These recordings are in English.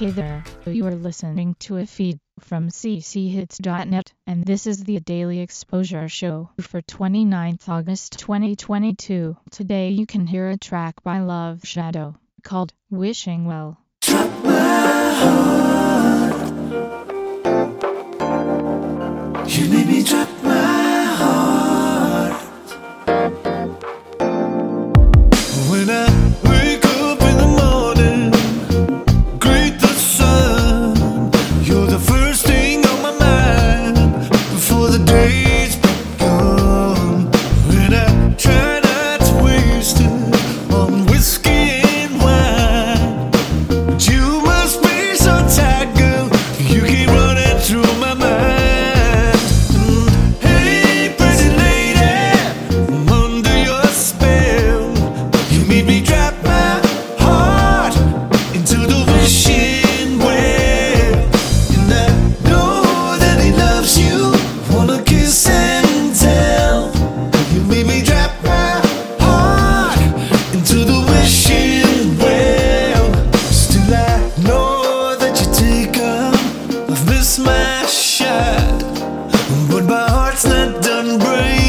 Hey there, you are listening to a feed from cchits.net, and this is the Daily Exposure Show for 29th August 2022. Today you can hear a track by Love Shadow called Wishing Well. You my heart into the wishing well. Still, I know that you take up a smash shot. But my heart's not done breaking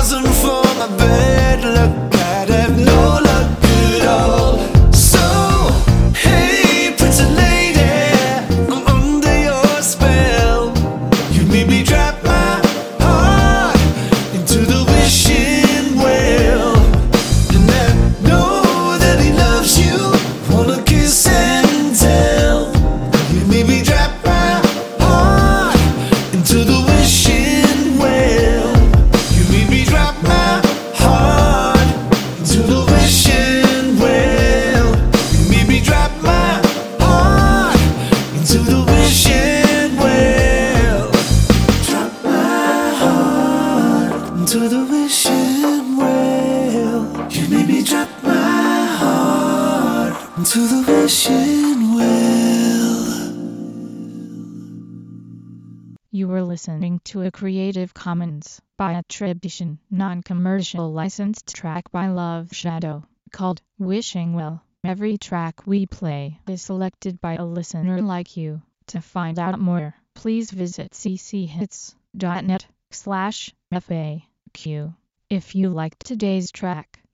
Wasn't for my bad luck, drop my heart into the wishing well. You were listening to a Creative Commons by attribution, non-commercial licensed track by Love Shadow called Wishing Well. Every track we play is selected by a listener like you. To find out more, please visit cchits.net slash FAQ. If you liked today's track,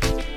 Thank you.